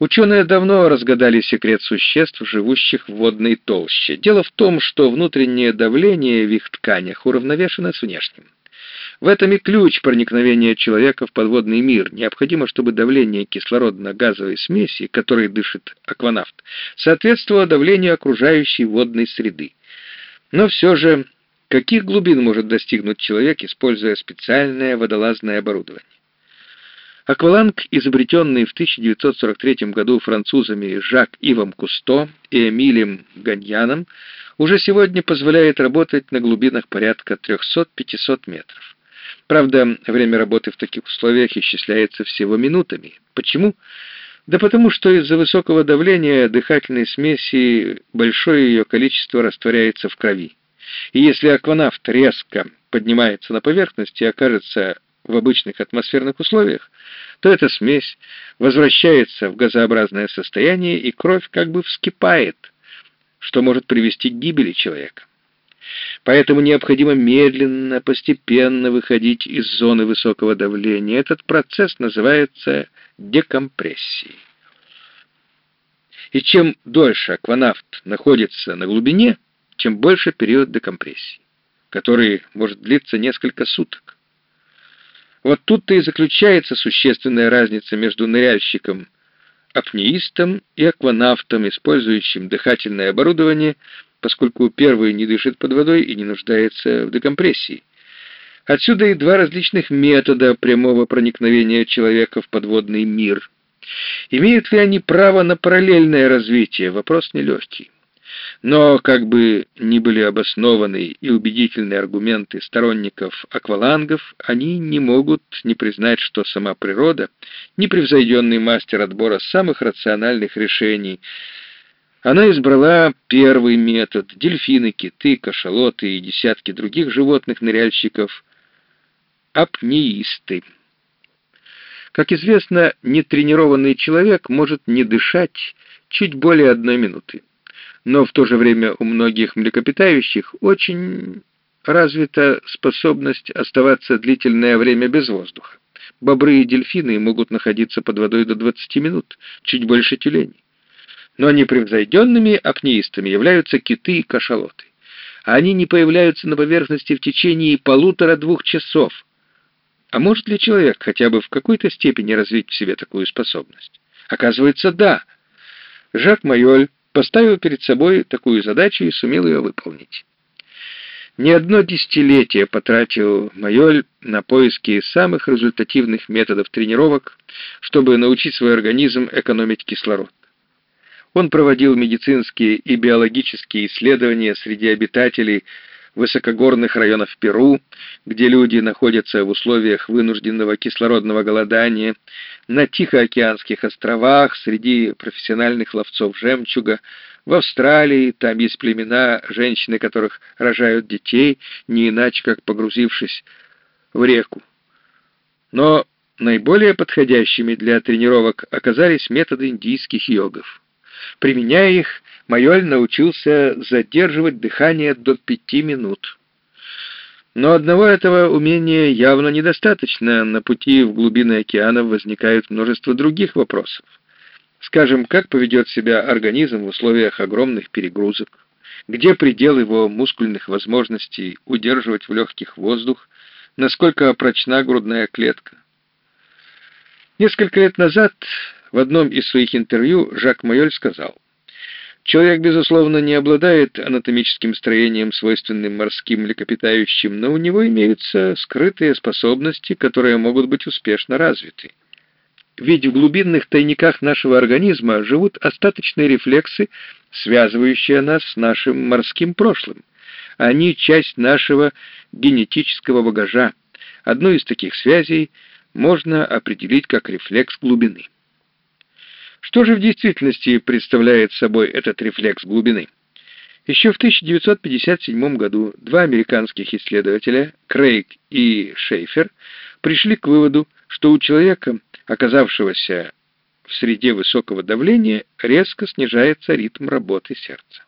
Ученые давно разгадали секрет существ, живущих в водной толще. Дело в том, что внутреннее давление в их тканях уравновешено с внешним. В этом и ключ проникновения человека в подводный мир. Необходимо, чтобы давление кислородно-газовой смеси, которой дышит акванавт, соответствовало давлению окружающей водной среды. Но все же, каких глубин может достигнуть человек, используя специальное водолазное оборудование? Акваланг, изобретенный в 1943 году французами Жак Ивом Кусто и Эмилем Ганьяном, уже сегодня позволяет работать на глубинах порядка 300-500 метров. Правда, время работы в таких условиях исчисляется всего минутами. Почему? Да потому что из-за высокого давления дыхательной смеси большое ее количество растворяется в крови. И если акванавт резко поднимается на поверхность и окажется в обычных атмосферных условиях, то эта смесь возвращается в газообразное состояние, и кровь как бы вскипает, что может привести к гибели человека. Поэтому необходимо медленно, постепенно выходить из зоны высокого давления. Этот процесс называется декомпрессией. И чем дольше акванавт находится на глубине, тем больше период декомпрессии, который может длиться несколько суток. Вот тут-то и заключается существенная разница между ныряльщиком, апнеистом и акванавтом, использующим дыхательное оборудование, поскольку первый не дышит под водой и не нуждается в декомпрессии. Отсюда и два различных метода прямого проникновения человека в подводный мир. Имеют ли они право на параллельное развитие? Вопрос нелегкий. Но, как бы ни были обоснованы и убедительные аргументы сторонников аквалангов, они не могут не признать, что сама природа, непревзойденный мастер отбора самых рациональных решений, она избрала первый метод. Дельфины, киты, кашалоты и десятки других животных-ныряльщиков — апнеисты. Как известно, нетренированный человек может не дышать чуть более одной минуты но в то же время у многих млекопитающих очень развита способность оставаться длительное время без воздуха. Бобры и дельфины могут находиться под водой до 20 минут, чуть больше тюленей. Но непревзойденными апнеистами являются киты и кашалоты. Они не появляются на поверхности в течение полутора-двух часов. А может ли человек хотя бы в какой-то степени развить в себе такую способность? Оказывается, да. Жак Майоль поставил перед собой такую задачу и сумел ее выполнить. Не одно десятилетие потратил Майоль на поиски самых результативных методов тренировок, чтобы научить свой организм экономить кислород. Он проводил медицинские и биологические исследования среди обитателей высокогорных районов Перу, где люди находятся в условиях вынужденного кислородного голодания, на Тихоокеанских островах, среди профессиональных ловцов жемчуга, в Австралии, там есть племена, женщины которых рожают детей, не иначе как погрузившись в реку. Но наиболее подходящими для тренировок оказались методы индийских йогов. Применяя их, Майоль научился задерживать дыхание до пяти минут. Но одного этого умения явно недостаточно. На пути в глубины океанов возникает множество других вопросов. Скажем, как поведет себя организм в условиях огромных перегрузок? Где предел его мускульных возможностей удерживать в легких воздух? Насколько прочна грудная клетка? Несколько лет назад в одном из своих интервью Жак Майоль сказал, «Человек, безусловно, не обладает анатомическим строением, свойственным морским млекопитающим, но у него имеются скрытые способности, которые могут быть успешно развиты. Ведь в глубинных тайниках нашего организма живут остаточные рефлексы, связывающие нас с нашим морским прошлым. Они — часть нашего генетического багажа. Одну из таких связей можно определить как рефлекс глубины. Что же в действительности представляет собой этот рефлекс глубины? Еще в 1957 году два американских исследователя, Крейг и Шейфер, пришли к выводу, что у человека, оказавшегося в среде высокого давления, резко снижается ритм работы сердца.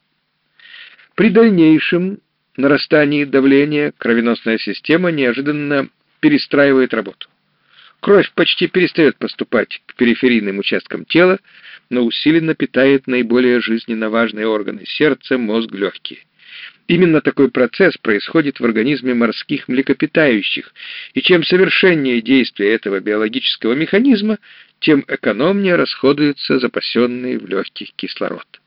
При дальнейшем нарастании давления кровеносная система неожиданно перестраивает работу. Кровь почти перестает поступать к периферийным участкам тела, но усиленно питает наиболее жизненно важные органы – сердце, мозг, легкие. Именно такой процесс происходит в организме морских млекопитающих, и чем совершеннее действие этого биологического механизма, тем экономнее расходуется запасенный в легких кислород.